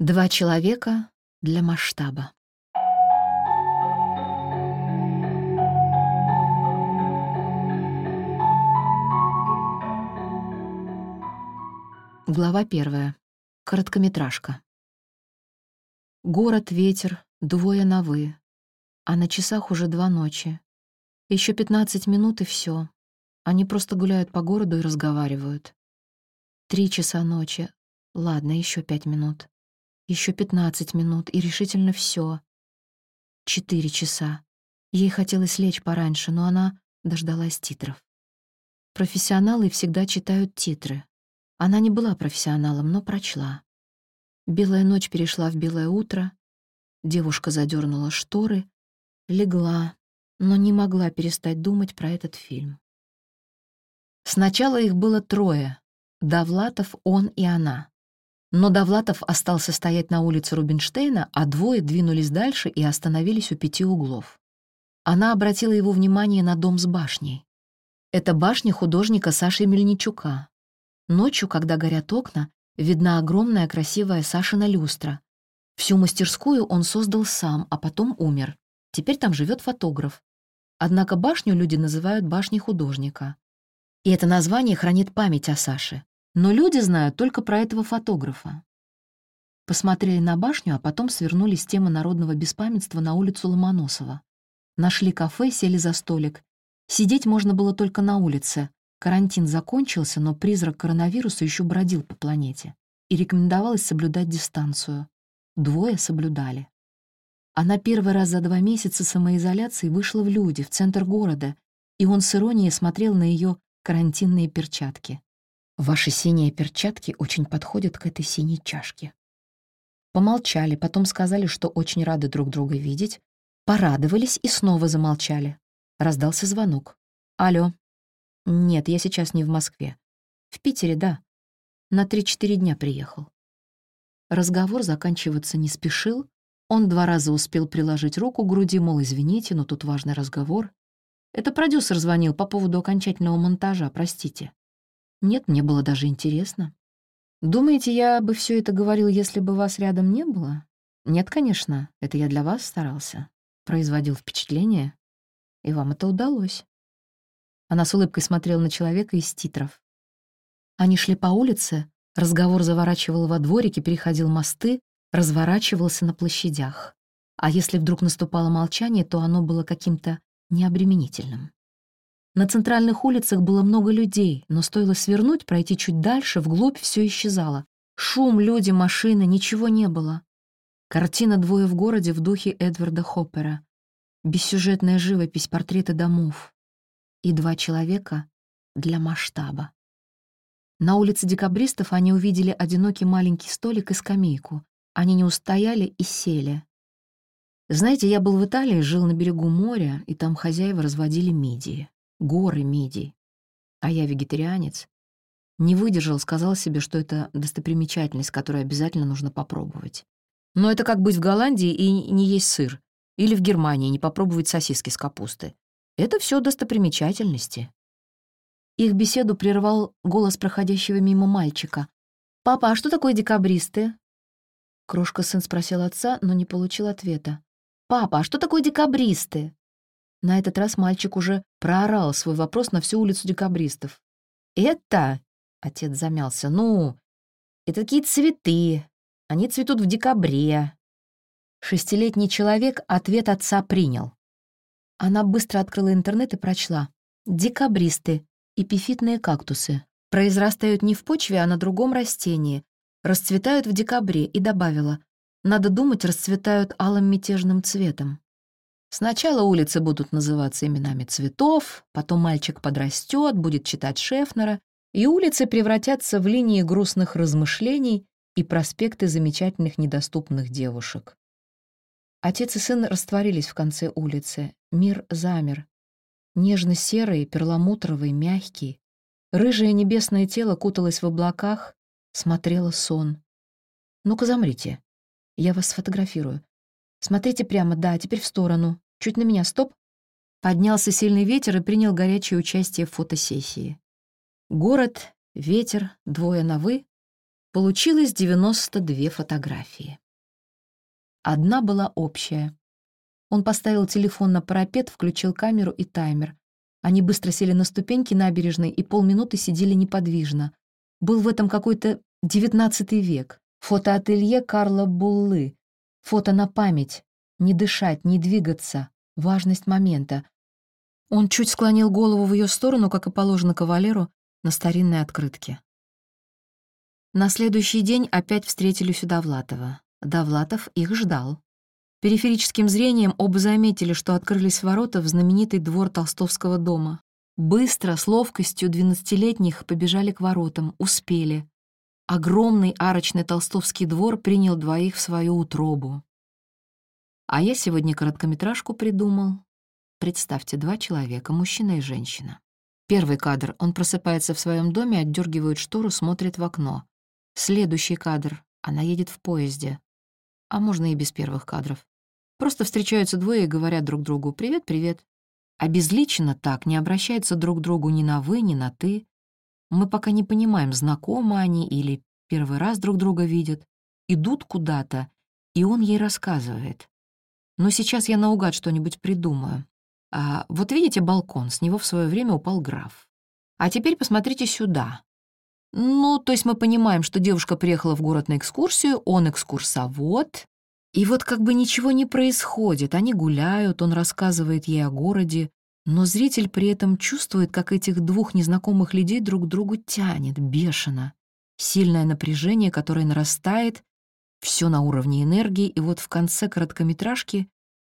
Два человека для масштаба. Глава первая. Короткометражка. Город, ветер, двое на «вы». А на часах уже два ночи. Еще пятнадцать минут и все. Они просто гуляют по городу и разговаривают. Три часа ночи. Ладно, еще пять минут. Еще пятнадцать минут, и решительно все. Четыре часа. Ей хотелось лечь пораньше, но она дождалась титров. Профессионалы всегда читают титры. Она не была профессионалом, но прочла. Белая ночь перешла в белое утро. Девушка задернула шторы, легла, но не могла перестать думать про этот фильм. Сначала их было трое — Довлатов, он и она. Но Довлатов остался стоять на улице Рубинштейна, а двое двинулись дальше и остановились у пяти углов. Она обратила его внимание на дом с башней. Это башня художника Саши Мельничука, Ночью, когда горят окна, видна огромная красивая Сашина люстра. Всю мастерскую он создал сам, а потом умер. Теперь там живет фотограф. Однако башню люди называют башней художника. И это название хранит память о Саше. Но люди знают только про этого фотографа. Посмотрели на башню, а потом свернули с темы народного беспамятства на улицу Ломоносова. Нашли кафе, сели за столик. Сидеть можно было только на улице, Карантин закончился, но призрак коронавируса еще бродил по планете, и рекомендовалось соблюдать дистанцию. Двое соблюдали. Она первый раз за два месяца самоизоляции вышла в люди, в центр города, и он с иронией смотрел на ее карантинные перчатки. «Ваши синие перчатки очень подходят к этой синей чашке». Помолчали, потом сказали, что очень рады друг друга видеть, порадовались и снова замолчали. Раздался звонок. «Алло», нет, я сейчас не в Москве. В Питере, да. На 3-4 дня приехал. Разговор заканчиваться не спешил. Он два раза успел приложить руку к груди, мол, извините, но тут важный разговор. Это продюсер звонил по поводу окончательного монтажа, простите. Нет, мне было даже интересно. Думаете, я бы все это говорил, если бы вас рядом не было? Нет, конечно, это я для вас старался. Производил впечатление. И вам это удалось. Она с улыбкой смотрела на человека из титров. Они шли по улице, разговор заворачивал во дворике, переходил мосты, разворачивался на площадях. А если вдруг наступало молчание, то оно было каким-то необременительным. На центральных улицах было много людей, но стоило свернуть, пройти чуть дальше, вглубь все исчезало. Шум, люди, машины, ничего не было. Картина «Двое в городе» в духе Эдварда Хоппера. Бессюжетная живопись, портреты домов и два человека для масштаба. На улице декабристов они увидели одинокий маленький столик и скамейку. Они не устояли и сели. Знаете, я был в Италии, жил на берегу моря, и там хозяева разводили мидии. Горы мидий. А я вегетарианец. Не выдержал, сказал себе, что это достопримечательность, которую обязательно нужно попробовать. Но это как быть в Голландии и не есть сыр. Или в Германии не попробовать сосиски с капустой. Это все достопримечательности. Их беседу прервал голос проходящего мимо мальчика. «Папа, а что такое декабристы?» Крошка сын спросил отца, но не получил ответа. «Папа, а что такое декабристы?» На этот раз мальчик уже проорал свой вопрос на всю улицу декабристов. «Это...» — отец замялся. «Ну, это такие цветы. Они цветут в декабре». Шестилетний человек ответ отца принял. Она быстро открыла интернет и прочла. Декабристы, эпифитные кактусы. Произрастают не в почве, а на другом растении. Расцветают в декабре и добавила. Надо думать, расцветают алым мятежным цветом. Сначала улицы будут называться именами цветов, потом мальчик подрастет, будет читать Шефнера, и улицы превратятся в линии грустных размышлений и проспекты замечательных недоступных девушек. Отец и сын растворились в конце улицы. Мир замер. Нежно-серый, перламутровый, мягкий. Рыжее небесное тело куталось в облаках, смотрело сон. «Ну-ка, замрите. Я вас сфотографирую. Смотрите прямо, да, теперь в сторону. Чуть на меня, стоп». Поднялся сильный ветер и принял горячее участие в фотосессии. Город, ветер, двое на «вы». Получилось 92 фотографии. Одна была общая. Он поставил телефон на парапет, включил камеру и таймер. Они быстро сели на ступеньки набережной и полминуты сидели неподвижно. Был в этом какой-то девятнадцатый век. Фотоателье Карла Буллы. Фото на память. Не дышать, не двигаться. Важность момента. Он чуть склонил голову в ее сторону, как и положено кавалеру, на старинной открытке. На следующий день опять встретились у Довлатова. Довлатов их ждал. Периферическим зрением оба заметили, что открылись ворота в знаменитый двор Толстовского дома. Быстро, с ловкостью двенадцатилетних побежали к воротам, успели. Огромный арочный толстовский двор принял двоих в свою утробу. А я сегодня короткометражку придумал. Представьте, два человека, мужчина и женщина. Первый кадр. Он просыпается в своем доме, отдергивает штору, смотрит в окно. Следующий кадр. Она едет в поезде. А можно и без первых кадров. Просто встречаются двое и говорят друг другу «Привет, привет». Обезличенно так, не обращаются друг к другу ни на «вы», ни на «ты». Мы пока не понимаем, знакомы они или первый раз друг друга видят. Идут куда-то, и он ей рассказывает. Но сейчас я наугад что-нибудь придумаю. А, вот видите балкон, с него в свое время упал граф. А теперь посмотрите сюда. Ну, то есть мы понимаем, что девушка приехала в город на экскурсию, он экскурсовод, и вот как бы ничего не происходит. Они гуляют, он рассказывает ей о городе, но зритель при этом чувствует, как этих двух незнакомых людей друг к другу тянет, бешено. Сильное напряжение, которое нарастает, все на уровне энергии, и вот в конце короткометражки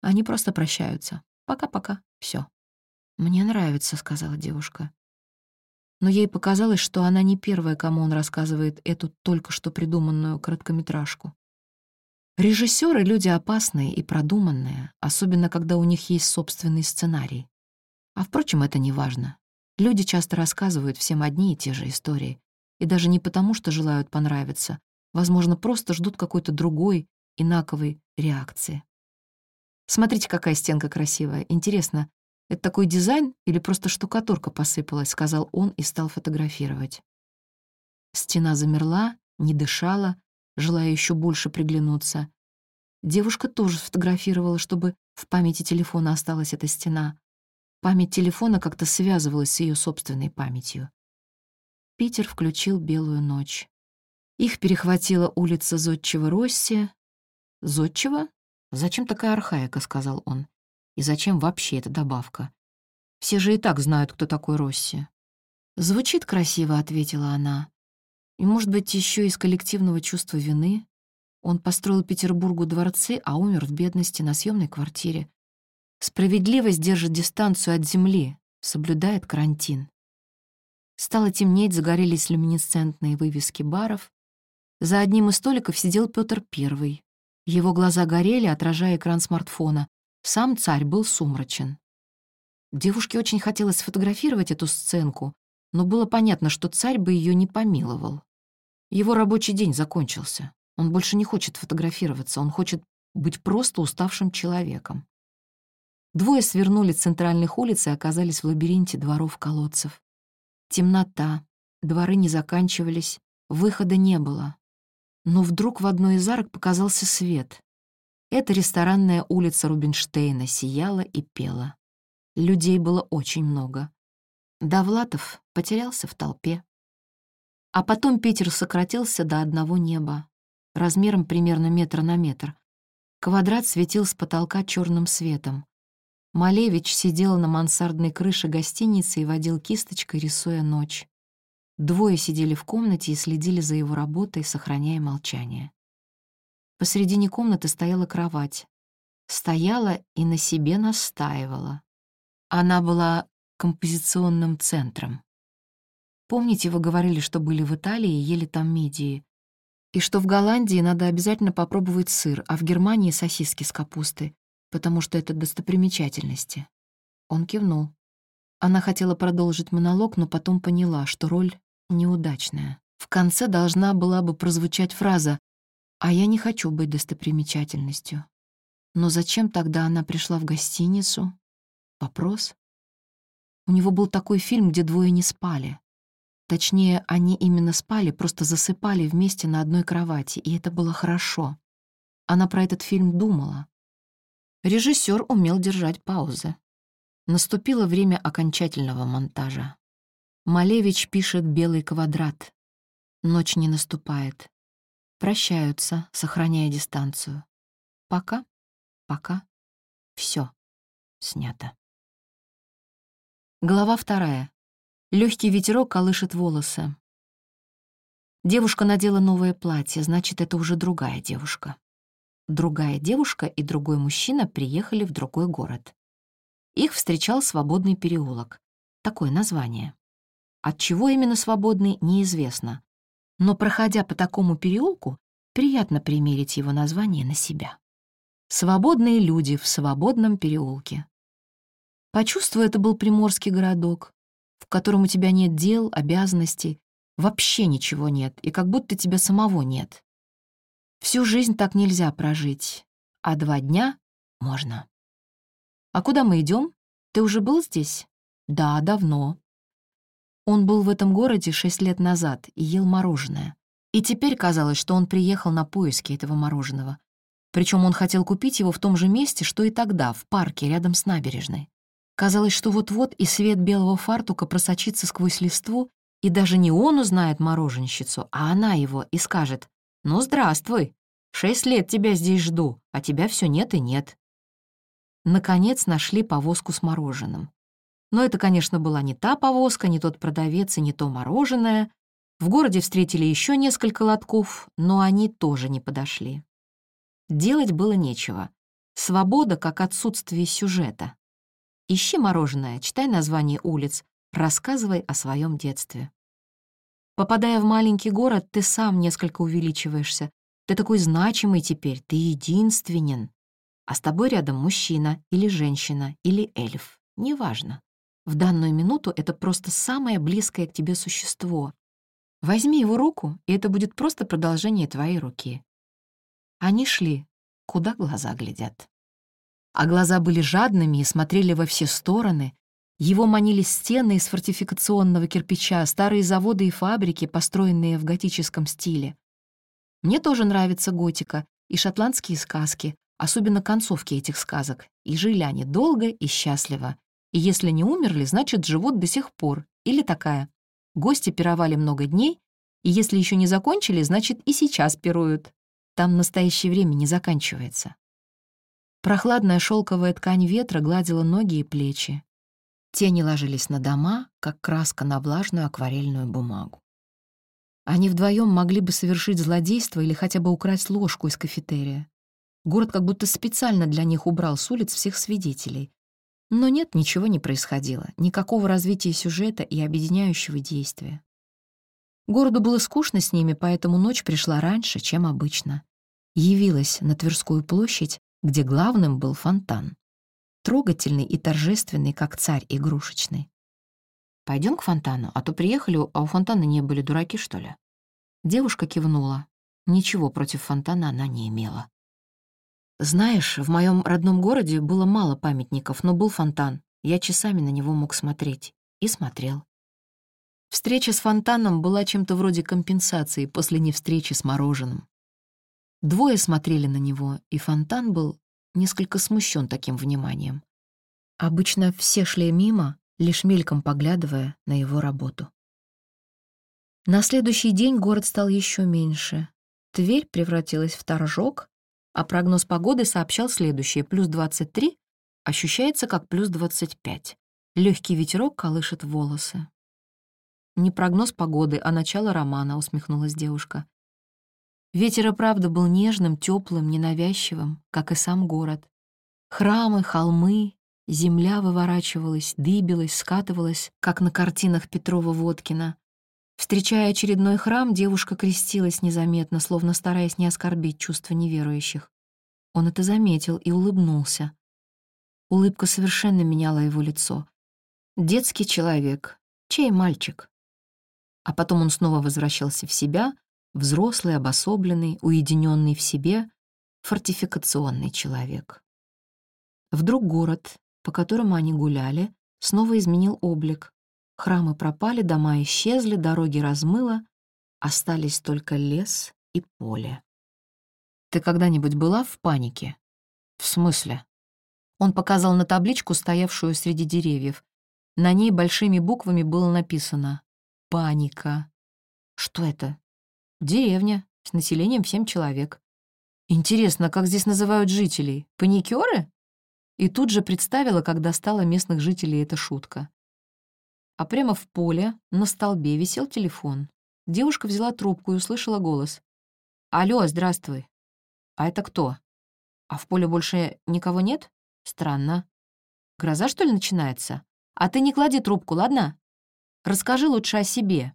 они просто прощаются. Пока-пока, все. «Мне нравится», — сказала девушка но ей показалось, что она не первая, кому он рассказывает эту только что придуманную короткометражку. Режиссеры — люди опасные и продуманные, особенно когда у них есть собственный сценарий. А впрочем, это не важно. Люди часто рассказывают всем одни и те же истории, и даже не потому, что желают понравиться, возможно, просто ждут какой-то другой, инаковой реакции. Смотрите, какая стенка красивая. Интересно, «Это такой дизайн или просто штукатурка посыпалась?» — сказал он и стал фотографировать. Стена замерла, не дышала, желая еще больше приглянуться. Девушка тоже сфотографировала, чтобы в памяти телефона осталась эта стена. Память телефона как-то связывалась с ее собственной памятью. Питер включил белую ночь. Их перехватила улица Зодчего Росси. «Зодчего? Зачем такая архаика?» — сказал он. И зачем вообще эта добавка? Все же и так знают, кто такой Росси. «Звучит красиво», — ответила она. «И, может быть, еще из коллективного чувства вины. Он построил Петербургу дворцы, а умер в бедности на съемной квартире. Справедливость держит дистанцию от земли, соблюдает карантин. Стало темнеть, загорелись люминесцентные вывески баров. За одним из столиков сидел Петр Первый. Его глаза горели, отражая экран смартфона. Сам царь был сумрачен. Девушке очень хотелось сфотографировать эту сценку, но было понятно, что царь бы ее не помиловал. Его рабочий день закончился. Он больше не хочет фотографироваться, он хочет быть просто уставшим человеком. Двое свернули центральных улиц и оказались в лабиринте дворов-колодцев. Темнота, дворы не заканчивались, выхода не было. Но вдруг в одной из арок показался свет. Эта ресторанная улица Рубинштейна сияла и пела. Людей было очень много. Довлатов потерялся в толпе. А потом Питер сократился до одного неба, размером примерно метра на метр. Квадрат светил с потолка черным светом. Малевич сидел на мансардной крыше гостиницы и водил кисточкой, рисуя ночь. Двое сидели в комнате и следили за его работой, сохраняя молчание. Посредине комнаты стояла кровать. Стояла и на себе настаивала. Она была композиционным центром. Помните, вы говорили, что были в Италии и ели там мидии? И что в Голландии надо обязательно попробовать сыр, а в Германии — сосиски с капустой, потому что это достопримечательности. Он кивнул. Она хотела продолжить монолог, но потом поняла, что роль неудачная. В конце должна была бы прозвучать фраза а я не хочу быть достопримечательностью. Но зачем тогда она пришла в гостиницу? Вопрос. У него был такой фильм, где двое не спали. Точнее, они именно спали, просто засыпали вместе на одной кровати, и это было хорошо. Она про этот фильм думала. Режиссер умел держать паузы. Наступило время окончательного монтажа. Малевич пишет «белый квадрат». Ночь не наступает. Прощаются, сохраняя дистанцию. Пока, пока, все снято. Глава вторая. Легкий ветерок колышет волосы. Девушка надела новое платье, значит, это уже другая девушка. Другая девушка и другой мужчина приехали в другой город. Их встречал свободный переулок. Такое название. От чего именно свободный, неизвестно. Но, проходя по такому переулку, приятно примерить его название на себя. Свободные люди в свободном переулке. Почувствуй, это был приморский городок, в котором у тебя нет дел, обязанностей, вообще ничего нет, и как будто тебя самого нет. Всю жизнь так нельзя прожить, а два дня можно. «А куда мы идем? Ты уже был здесь?» «Да, давно. Он был в этом городе шесть лет назад и ел мороженое. И теперь казалось, что он приехал на поиски этого мороженого. Причем он хотел купить его в том же месте, что и тогда, в парке рядом с набережной. Казалось, что вот-вот и свет белого фартука просочится сквозь листву, и даже не он узнает мороженщицу, а она его, и скажет «Ну, здравствуй, шесть лет тебя здесь жду, а тебя все нет и нет». Наконец нашли повозку с мороженым. Но это, конечно, была не та повозка, не тот продавец и не то мороженое. В городе встретили еще несколько лотков, но они тоже не подошли. Делать было нечего. Свобода как отсутствие сюжета. Ищи мороженое, читай название улиц, рассказывай о своем детстве. Попадая в маленький город, ты сам несколько увеличиваешься. Ты такой значимый теперь, ты единственен. А с тобой рядом мужчина или женщина или эльф, неважно. В данную минуту это просто самое близкое к тебе существо. Возьми его руку, и это будет просто продолжение твоей руки. Они шли, куда глаза глядят. А глаза были жадными и смотрели во все стороны. Его манили стены из фортификационного кирпича, старые заводы и фабрики, построенные в готическом стиле. Мне тоже нравится готика и шотландские сказки, особенно концовки этих сказок, и жили они долго и счастливо, и если не умерли, значит, живут до сих пор. Или такая. Гости пировали много дней, и если еще не закончили, значит, и сейчас пируют. Там настоящее время не заканчивается. Прохладная шелковая ткань ветра гладила ноги и плечи. Тени ложились на дома, как краска на влажную акварельную бумагу. Они вдвоем могли бы совершить злодейство или хотя бы украсть ложку из кафетерия. Город как будто специально для них убрал с улиц всех свидетелей, но нет, ничего не происходило, никакого развития сюжета и объединяющего действия. Городу было скучно с ними, поэтому ночь пришла раньше, чем обычно. Явилась на Тверскую площадь, где главным был фонтан. Трогательный и торжественный, как царь игрушечный. Пойдем к фонтану, а то приехали, а у фонтана не были дураки, что ли?» Девушка кивнула. Ничего против фонтана она не имела. Знаешь, в моем родном городе было мало памятников, но был фонтан. Я часами на него мог смотреть. И смотрел. Встреча с фонтаном была чем-то вроде компенсации после невстречи с мороженым. Двое смотрели на него, и фонтан был несколько смущен таким вниманием. Обычно все шли мимо, лишь мельком поглядывая на его работу. На следующий день город стал еще меньше. Тверь превратилась в торжок, а прогноз погоды сообщал следующее. Плюс 23 ощущается как плюс 25. Легкий ветерок колышет волосы. «Не прогноз погоды, а начало романа», — усмехнулась девушка. Ветер и правда был нежным, теплым, ненавязчивым, как и сам город. Храмы, холмы, земля выворачивалась, дыбилась, скатывалась, как на картинах Петрова-Водкина. Встречая очередной храм, девушка крестилась незаметно, словно стараясь не оскорбить чувства неверующих. Он это заметил и улыбнулся. Улыбка совершенно меняла его лицо. Детский человек. Чей мальчик? А потом он снова возвращался в себя, взрослый, обособленный, уединенный в себе, фортификационный человек. Вдруг город, по которому они гуляли, снова изменил облик. Храмы пропали, дома исчезли, дороги размыло, остались только лес и поле. «Ты когда-нибудь была в панике?» «В смысле?» Он показал на табличку, стоявшую среди деревьев. На ней большими буквами было написано «Паника». «Что это?» «Деревня, с населением в семь человек». «Интересно, как здесь называют жителей? Паникеры?» И тут же представила, как достала местных жителей эта шутка. А прямо в поле, на столбе, висел телефон. Девушка взяла трубку и услышала голос. «Алло, здравствуй». «А это кто?» «А в поле больше никого нет? Странно. Гроза, что ли, начинается? А ты не клади трубку, ладно? Расскажи лучше о себе».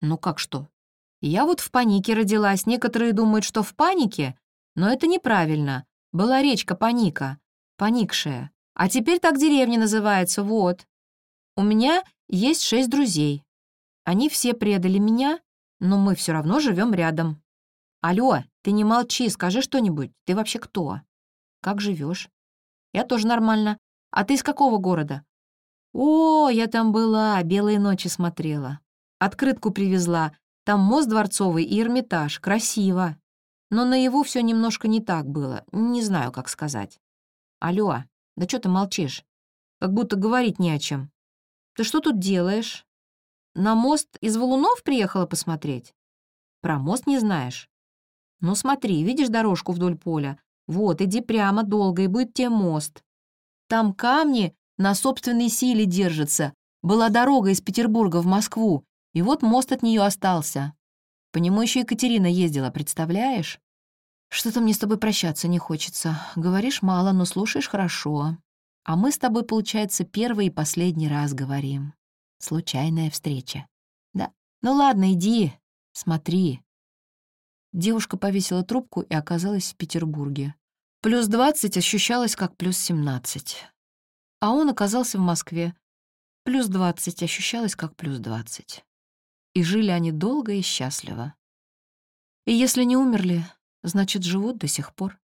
«Ну как что?» «Я вот в панике родилась. Некоторые думают, что в панике, но это неправильно. Была речка Паника поникшая. А теперь так деревня называется, вот. У меня есть шесть друзей. Они все предали меня, но мы все равно живем рядом. Алло, ты не молчи, скажи что-нибудь. Ты вообще кто? Как живешь? Я тоже нормально. А ты из какого города? О, я там была, белые ночи смотрела. Открытку привезла. Там мост дворцовый и Эрмитаж. Красиво. Но на его все немножко не так было. Не знаю, как сказать. «Алло, да что ты молчишь? Как будто говорить не о чем. Ты что тут делаешь? На мост из валунов приехала посмотреть? Про мост не знаешь? Ну смотри, видишь дорожку вдоль поля? Вот, иди прямо долго, и будет тебе мост. Там камни на собственной силе держатся. Была дорога из Петербурга в Москву, и вот мост от нее остался. По нему еще Екатерина ездила, представляешь? Что-то мне с тобой прощаться не хочется. Говоришь мало, но слушаешь хорошо. А мы с тобой, получается, первый и последний раз говорим. Случайная встреча. Да. Ну ладно, иди, смотри. Девушка повесила трубку и оказалась в Петербурге. Плюс двадцать ощущалось как плюс семнадцать. А он оказался в Москве. Плюс двадцать ощущалось как плюс двадцать. И жили они долго и счастливо. И если не умерли, Значит, живут до сих пор.